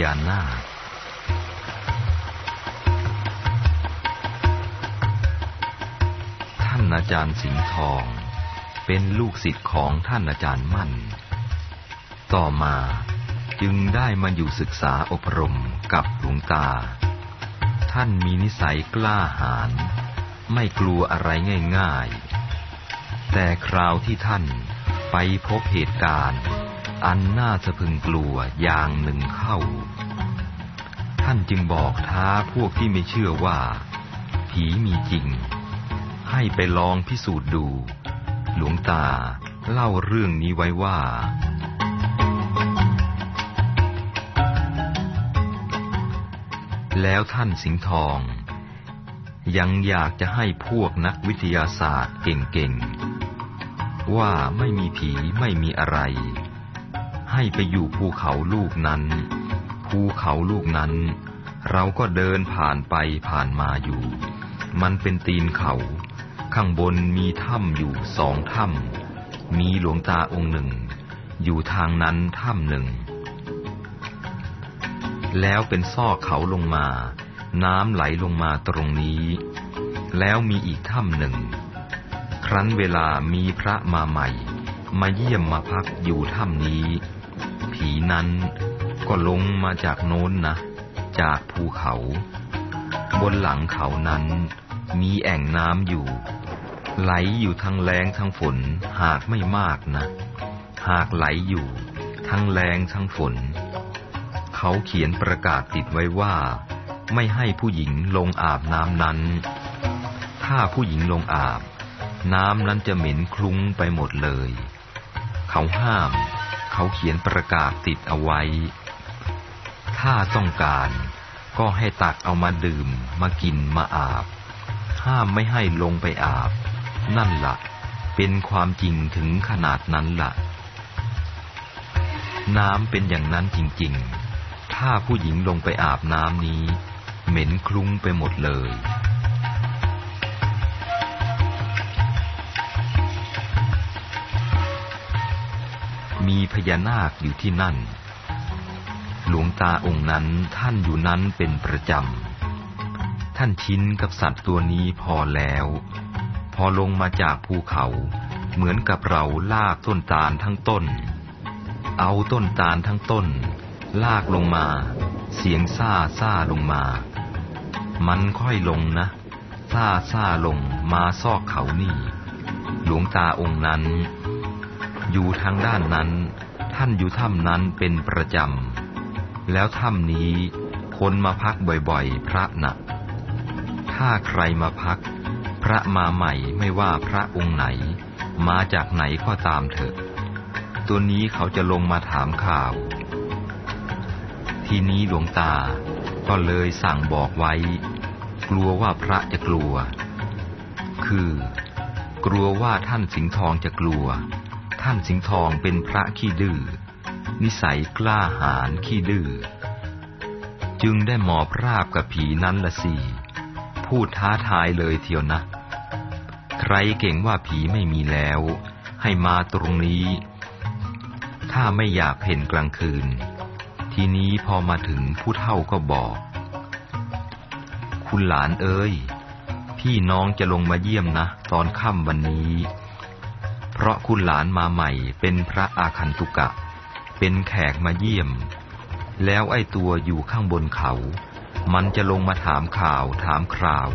ญานาคท่านอาจารย์สิงห์ทอง เป็นลูกศิษย์ของท่านอาจารย์มั่น ต่อมาจึงได้มาอยู่ศึกษาอบรมกับหลวงตา ท่านมีนิสัยกล้าหาญไม่กลัวอะไรง่าย ๆ แต่คราวที่ท่านไปพบเหตุการณ์ อันน่าสะพึงกลัวอย่างหนึ่งเข้า ท่านจึงบอกท้าพวกที่ไม่เชื่อว่า ผีมีจริง ให้ไปลองพิสูจน์ดู หลวงตาเล่าเรื่องนี้ไว้ว่า แล้วท่านสิงห์ทอง ยังอยากจะให้พวกนักวิทยาศาสตร์เก่งๆว่าไม่มีผีไม่มีอะไร ให้ไปอยู่ภูเขาลูกนั้น ภูเขาลูกนั้น เราก็เดินผ่านไปผ่านมาอยู่ มันเป็นตีนเขา ข้างบนมีถ้ำอยู่สองถ้ำมีหลวงตาองค์หนึ่ง อยู่ทางนั้นถ้ำหนึ่ง แล้วเป็นซอกเขาลงมา น้ำไหลลงมาตรงนี้ แล้วมีอีกถ้ำหนึ่ง ครั้นเวลามีพระมาใหม่มาเยี่ยมมาพักอยู่ถ้ำนี้ ผีนั้น ก็ลงมาจากโน้นนะ จากภูเขา บนหลังเขานั้น มีแอ่งน้ำอยู่ ไหลอยู่ทั้งแรงทั้งฝนหากไม่มากนะ หากไหลอยู่ ทั้งแรงทั้งฝน เขาเขียนประกาศติดไว้ว่า ไม่ให้ผู้หญิงลงอาบน้ำนั้น ถ้าผู้หญิงลงอาบ น้ำนั้นจะเหม็นคลุ้งไปหมดเลย เขาห้าม เขาเขียนประกาศติดเอาไว้ ถ้าต้องการก็ให้ตักเอามาดื่ม มากินมาอาบ ห้ามไม่ให้ลงไปอาบ นั่นละ่ะ เป็นความจริงถึงขนาดนั้นละ่ะ น้ำเป็นอย่างนั้นจริงๆ ถ้าผู้หญิงลงไปอาบน้ำนี้ เหม็นคลุ้งไปหมดเลย มีพญานาคอยู่ที่นั่น หลวงตาองค์นั้นท่านอยู่นั้นเป็นประจำ ท่านชินกับสัตว์ตัวนี้พอแล้ว พอลงมาจากภูเขาเหมือนกับเราลากต้นตาลทั้งต้น เอาต้นตาลทั้งต้น ลากลงมา เสียงซ่าซ่าลงมา มันค่อยลงนะ ซ่าซ่าลงมาซอกเขานี่ หลวงตาองค์นั้น อยู่ทางด้านนั้น ท่านอยู่ถ้ำนั้นเป็นประจำ แล้วถ้ำนี้คนมาพักบ่อยๆ พระหนะถ้าใครมาพัก พระมาใหม่ไม่ว่าพระองค์ไหน มาจากไหนก็ตามเถอะ ตัวนี้เขาจะลงมาถามข่าว ทีนี้หลวงตาก็เลยสั่งบอกไว้ กลัวว่าพระจะกลัว คือ กลัวว่าท่านสิงห์ทองจะกลัว ท่านสิงห์ทองเป็นพระขี้ดื้อนิสัยกล้าหาญขี้ดื้อจึงได้หมอบราบกับผีนั้นละสิพูดท้าทายเลยเทียวนะ ใครเก่งว่าผีไม่มีแล้ว ให้มาตรงนี้ ถ้าไม่อยากเห็นกลางคืน ทีนี้พอมาถึงผู้เฒ่าก็บอก คุณหลานเอ้ย พี่น้องจะลงมาเยี่ยมนะ ตอนค่ำวันนี้ เพราะคุณหลานมาใหม่เป็นพระอาคันตุกะ เป็นแขกมาเยี่ยม แล้วไอ้ตัวอยู่ข้างบนเขา มันจะลงมาถามข่าวถามคราว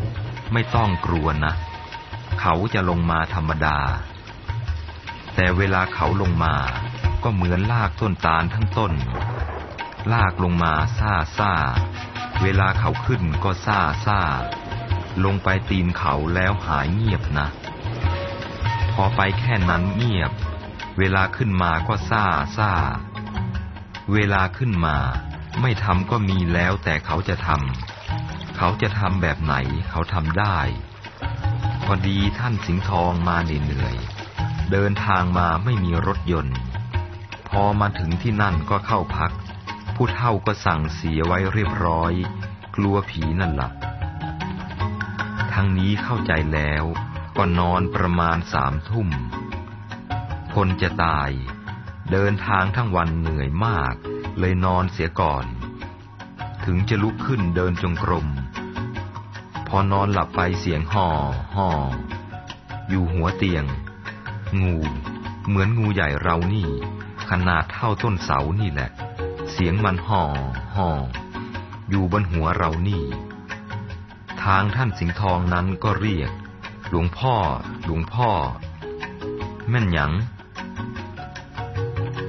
ไม่ต้องกลัวนะ เขาจะลงมาธรรมดา แต่เวลาเขาลงมาก็เหมือนลากต้นตาลทั้งต้น ลากลงมาซ่าซ่า เวลาเขาขึ้นก็ซ่าซ่า ลงไปตีนเขาแล้วหายเงียบนะ อไปแค่นั้นเงียบ เวลาขึ้นมาก็ซ่าซ่า เวลาขึ้นมา ไม่ทำก็มีแล้วแต่เขาจะทำ เขาจะทำแบบไหนเขาทำได้ พอดีท่านสิงห์ทองมาเหนื่อย เดินทางมาไม่มีรถยนต์ พอมาถึงที่นั่นก็เข้าพัก ผู้เฒ่าก็สั่งเสียไว้เรียบร้อย กลัวผีนั่นละ่ะทั้งนี้เข้าใจแล้ว ก็นอนประมาณสามทุ่ม คนจะตาย เดินทางทั้งวันเหนื่อยมาก เลยนอนเสียก่อน ถึงจะลุกขึ้นเดินจงกรม พอนอนหลับไปเสียงห่อห่ออยู่หัวเตียง งู เหมือนงูใหญ่เรานี่ ขนาดเท่าต้นเสานี่แหละ เสียงมันห่อห่ออยู่บนหัวเรานี่ ทางท่านสิงห์ทองนั้นก็เรียก หลวงพ่อ หลวงพ่อ แม่นหยัง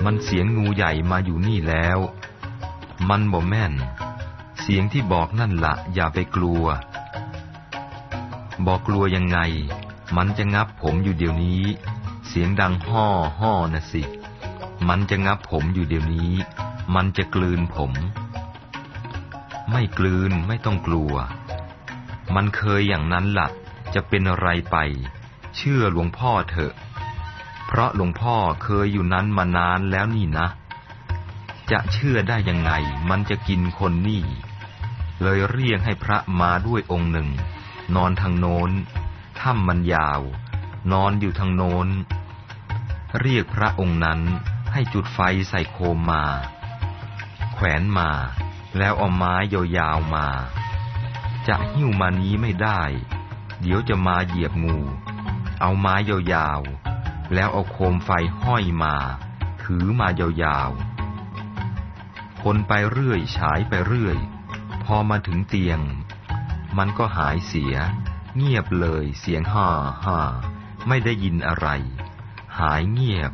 มันเสียงงูใหญ่มาอยู่นี่แล้ว มันบ่แม่น เสียงที่บอกนั่นละอย่าไปกลัว บอกกลัวยังไง มันจะงับผมอยู่เดี๋ยวนี้ เสียงดังห่อห่อนะสิ มันจะงับผมอยู่เดี๋ยวนี้ มันจะกลืนผม ไม่กลืนไม่ต้องกลัว มันเคยอย่างนั้นละ่ะ จะเป็นอะไรไป เชื่อหลวงพ่อเถอะ เพราะหลวงพ่อเคยอยู่นั้นมานานแล้วนี่นะ จะเชื่อได้ยังไง มันจะกินคนนี่ เลยเรียกให้พระมาด้วยองค์หนึ่ง นอนทางโน้นถ้ำมันยาว นอนอยู่ทางโน้น เรียกพระองค์นั้นให้จุดไฟใส่โคมมา แขวนมา แล้วเอาไม้ยาวๆมา จะหิ้วมานี้ไม่ได้ เดี๋ยวจะมาเหยียบงู เอาไม้ยาวๆ แล้วเอาโคมไฟห้อยมา ถือมายาวๆ คนไปเรื่อยฉายไปเรื่อย พอมาถึงเตียง มันก็หายเสีย เงียบเลยเสียงห่าห่าไม่ได้ยินอะไร หายเงียบ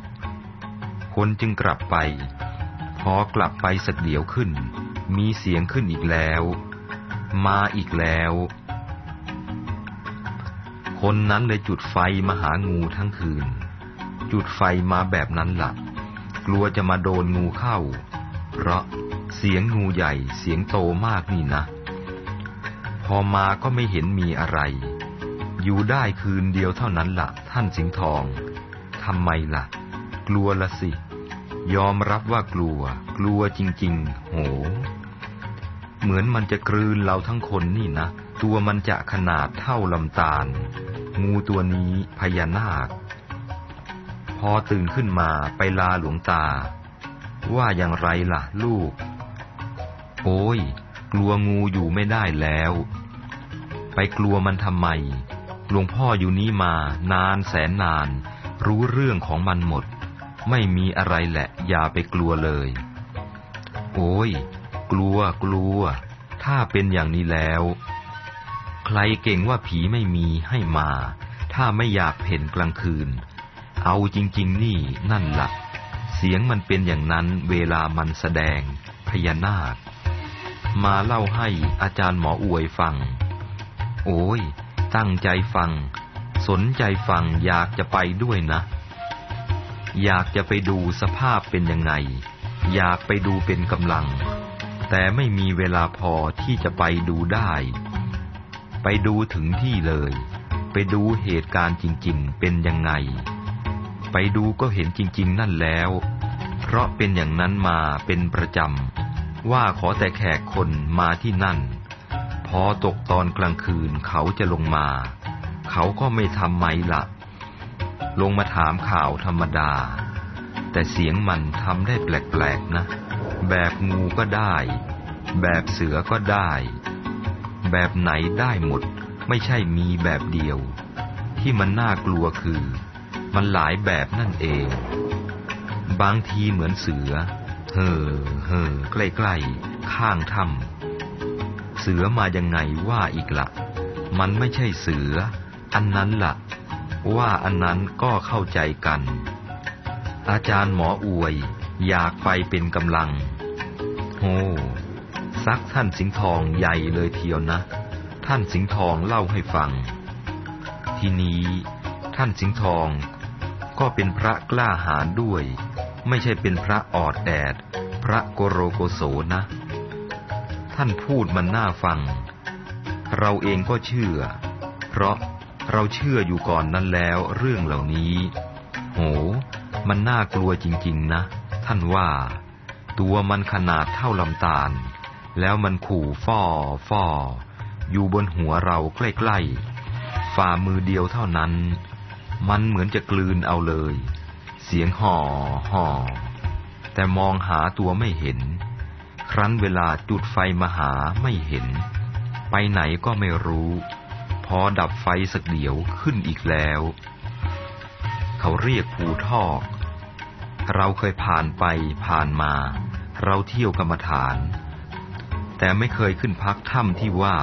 คนจึงกลับไป พอกลับไปสักเดียวขึ้น มีเสียงขึ้นอีกแล้ว มาอีกแล้ว คนนั้นเลยจุดไฟมาหางูทั้งคืน จุดไฟมาแบบนั้นละ่ะ กลัวจะมาโดนงูเข้า เพราะเสียงงูใหญ่เสียงโตมากนี่นะ พอมาก็ไม่เห็นมีอะไร อยู่ได้คืนเดียวเท่านั้นละ่ะ ท่านสิงห์ทองทำไมละ่ะ กลัวละสิ ยอมรับว่ากลัว กลัวจริง ๆ โห เหมือนมันจะกลืนเราทั้งคนนี่นะตัวมันจะขนาดเท่าลำตาล งูตัวนี้พญานาค พอตื่นขึ้นมาไปลาหลวงตา ว่าอย่างไรล่ะลูก โอ้ย กลัวงูอยู่ไม่ได้แล้ว ไปกลัวมันทำไม หลวงพ่ออยู่นี้มานานแสนนาน รู้เรื่องของมันหมด ไม่มีอะไรแหละ อย่าไปกลัวเลย โอ้ย กลัวกลัว ถ้าเป็นอย่างนี้แล้ว ใครเก่งว่าผีไม่มีให้มา ถ้าไม่อยากเห็นกลางคืน เอาจริง ๆ นี่นั่นละ่ะ เสียงมันเป็นอย่างนั้นเวลามันแสดงพญานาค มาเล่าให้อาจารย์หมออวยฟัง โอ้ย ตั้งใจฟัง สนใจฟังอยากจะไปด้วยนะ อยากจะไปดูสภาพเป็นยังไง อยากไปดูเป็นกำลัง แต่ไม่มีเวลาพอที่จะไปดูได้ ไปดูถึงที่เลย ไปดูเหตุการณ์จริง ๆ เป็นยังไง ไปดูก็เห็นจริง ๆ นั่นแล้ว เพราะเป็นอย่างนั้นมาเป็นประจำ ว่าขอแต่แขกคนมาที่นั่น พอตกตอนกลางคืนเขาจะลงมา เขาก็ไม่ทำไมละลงมาถามข่าวธรรมดา แต่เสียงมันทำได้แปลก ๆ นะ แบบงูก็ได้ แบบเสือก็ได้ แบบไหนได้หมด ไม่ใช่มีแบบเดียว ที่มันน่ากลัวคือ มันหลายแบบนั่นเอง บางทีเหมือนเสือ เห่อเห่อใกล้ๆ ข้างถ้ำเสือมายังไงว่าอีกละ่ะ มันไม่ใช่เสือ อันนั้นละ่ะ ว่าอันนั้นก็เข้าใจกัน อาจารย์หมออวย อยากไปเป็นกำลังโอ้ ซักท่านสิงห์ทองใหญ่เลยเทียวนะ ท่านสิงห์ทองเล่าให้ฟัง ทีนี้ท่านสิงห์ทองก็เป็นพระกล้าหาญด้วย ไม่ใช่เป็นพระออดแอด พระโกโรโกโสนะ ท่านพูดมันน่าฟัง เราเองก็เชื่อ เพราะเราเชื่ออยู่ก่อนนั้นแล้วเรื่องเหล่านี้ โห มันน่ากลัวจริง ๆ นะ ท่านว่า ตัวมันขนาดเท่าลำตาล แล้วมันขู่ฟอฟออยู่บนหัวเราใกล้ๆ ฝ่ามือเดียวเท่านั้น มันเหมือนจะกลืนเอาเลย เสียงห่อห่อ แต่มองหาตัวไม่เห็นใรั้นเวลาจุดไฟมาหาไม่เห็น ไปไหนก็ไม่รู้ พอดับไฟสักเดียวขึ้นอีกแล้ว เขาเรียกภูทอก เราเคยผ่านไปผ่านมา เราเที่ยวกรรมฐาน แต่ไม่เคยขึ้นพักถ้ำที่ว่า